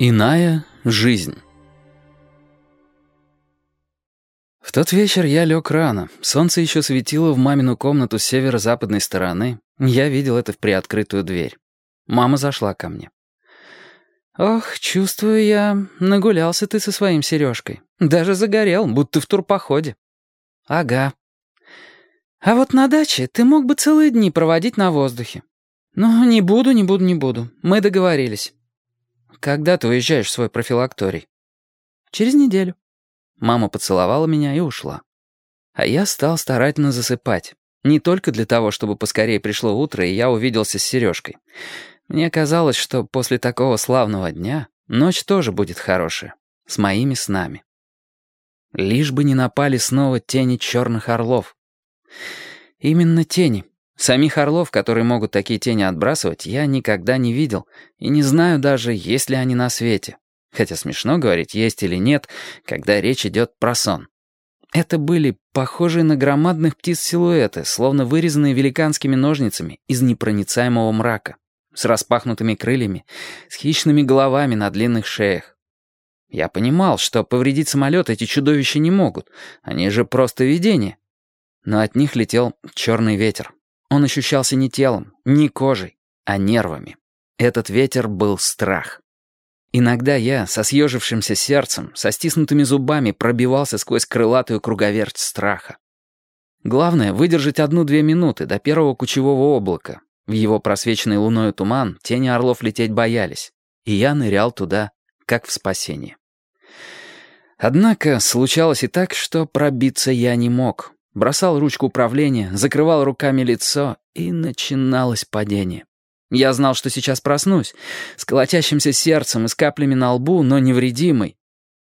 Иная жизнь. В тот вечер я лег рано. Солнце еще светило в мамину комнату с северо-западной стороны. Я видел это в приоткрытую дверь. Мама зашла ко мне. «Ох, чувствую я, нагулялся ты со своим сережкой. Даже загорел, будто в турпоходе». «Ага». «А вот на даче ты мог бы целые дни проводить на воздухе». «Ну, не буду, не буду, не буду. Мы договорились». «Когда ты уезжаешь в свой профилакторий?» «Через неделю». Мама поцеловала меня и ушла. А я стал старательно засыпать. Не только для того, чтобы поскорее пришло утро, и я увиделся с Сережкой. Мне казалось, что после такого славного дня ночь тоже будет хорошая, с моими снами. Лишь бы не напали снова тени черных орлов. Именно тени. Самих орлов, которые могут такие тени отбрасывать, я никогда не видел и не знаю даже, есть ли они на свете. Хотя смешно говорить, есть или нет, когда речь идет про сон. Это были похожие на громадных птиц силуэты, словно вырезанные великанскими ножницами из непроницаемого мрака, с распахнутыми крыльями, с хищными головами на длинных шеях. Я понимал, что повредить самолет эти чудовища не могут, они же просто видения. Но от них летел черный ветер. Он ощущался не телом, не кожей, а нервами. Этот ветер был страх. Иногда я, со съежившимся сердцем, со стиснутыми зубами пробивался сквозь крылатую круговерть страха. Главное — выдержать одну-две минуты до первого кучевого облака. В его просвеченный луною туман тени орлов лететь боялись, и я нырял туда, как в спасение. Однако случалось и так, что пробиться я не мог бросал ручку управления, закрывал руками лицо, и начиналось падение. Я знал, что сейчас проснусь, с колотящимся сердцем и с каплями на лбу, но невредимый.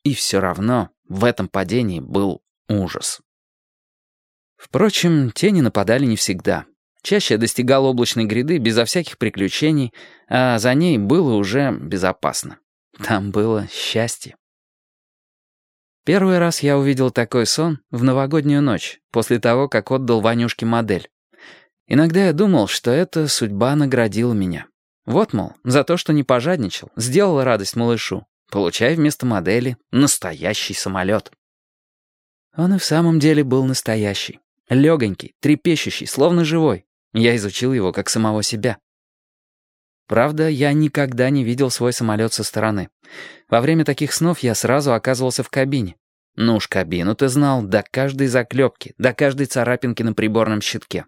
И все равно в этом падении был ужас. Впрочем, тени нападали не всегда. Чаще я достигал облачной гряды безо всяких приключений, а за ней было уже безопасно. Там было счастье. Первый раз я увидел такой сон в новогоднюю ночь, после того, как отдал Ванюшке модель. Иногда я думал, что эта судьба наградила меня. Вот, мол, за то, что не пожадничал, сделала радость малышу, получая вместо модели настоящий самолет. Он и в самом деле был настоящий. Легонький, трепещущий, словно живой. Я изучил его как самого себя. Правда, я никогда не видел свой самолет со стороны. Во время таких снов я сразу оказывался в кабине. Ну уж кабину ты знал до каждой заклепки, до каждой царапинки на приборном щитке.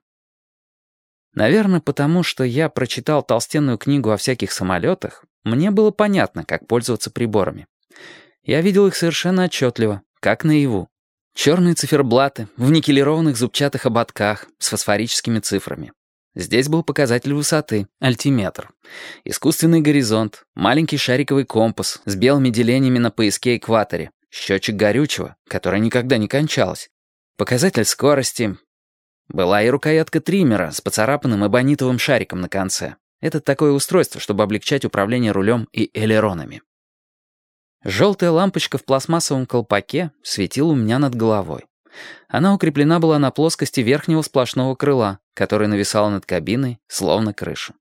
Наверное, потому что я прочитал толстенную книгу о всяких самолетах, мне было понятно, как пользоваться приборами. Я видел их совершенно отчетливо, как наяву. Черные циферблаты в никелированных зубчатых ободках с фосфорическими цифрами. Здесь был показатель высоты, альтиметр. Искусственный горизонт, маленький шариковый компас с белыми делениями на поиске-экваторе, счетчик горючего, которое никогда не кончалось, показатель скорости. Была и рукоятка триммера с поцарапанным эбонитовым шариком на конце. Это такое устройство, чтобы облегчать управление рулем и элеронами. Желтая лампочка в пластмассовом колпаке светила у меня над головой. Она укреплена была на плоскости верхнего сплошного крыла, которое нависало над кабиной, словно крыша.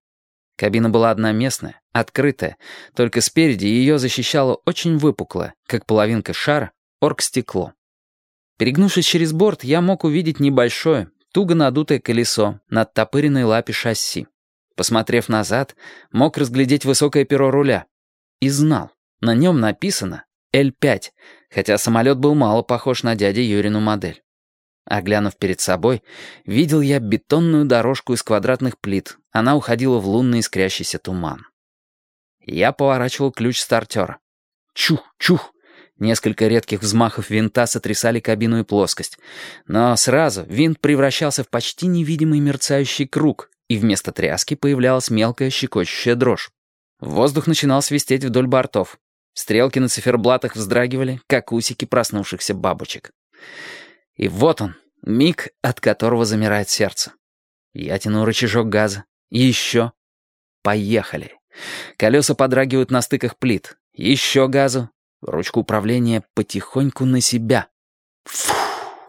Кабина была одноместная, открытая, только спереди ее защищало очень выпуклое, как половинка шара, оргстекло. Перегнувшись через борт, я мог увидеть небольшое, туго надутое колесо над топыренной лапе шасси. Посмотрев назад, мог разглядеть высокое перо руля. И знал, на нем написано Л-5, хотя самолет был мало похож на дядя Юрину модель. А глянув перед собой, видел я бетонную дорожку из квадратных плит. Она уходила в лунный искрящийся туман. Я поворачивал ключ стартера. Чух, чух. Несколько редких взмахов винта сотрясали кабину и плоскость. Но сразу винт превращался в почти невидимый мерцающий круг, и вместо тряски появлялась мелкая щекочущая дрожь. Воздух начинал свистеть вдоль бортов. Стрелки на циферблатах вздрагивали, как усики проснувшихся бабочек. И вот он, миг, от которого замирает сердце. Я тяну рычажок газа. Еще. Поехали. Колеса подрагивают на стыках плит. Еще газу. Ручку управления потихоньку на себя. Фу!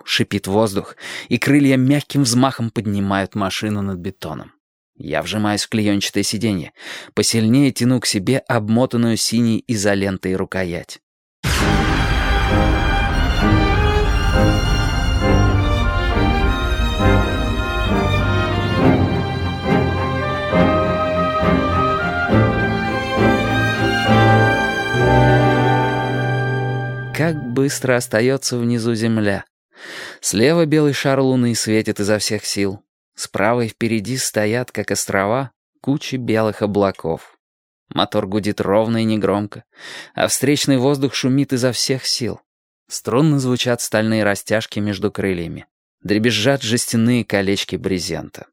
шипит воздух, и крылья мягким взмахом поднимают машину над бетоном. Я вжимаюсь в клеенчатое сиденье. Посильнее тяну к себе обмотанную синей изолентой рукоять. Как быстро остается внизу земля. Слева белый шар луны светит изо всех сил. Справа и впереди стоят, как острова, кучи белых облаков. Мотор гудит ровно и негромко, а встречный воздух шумит изо всех сил. Струнно звучат стальные растяжки между крыльями. Дребезжат жестяные колечки брезента.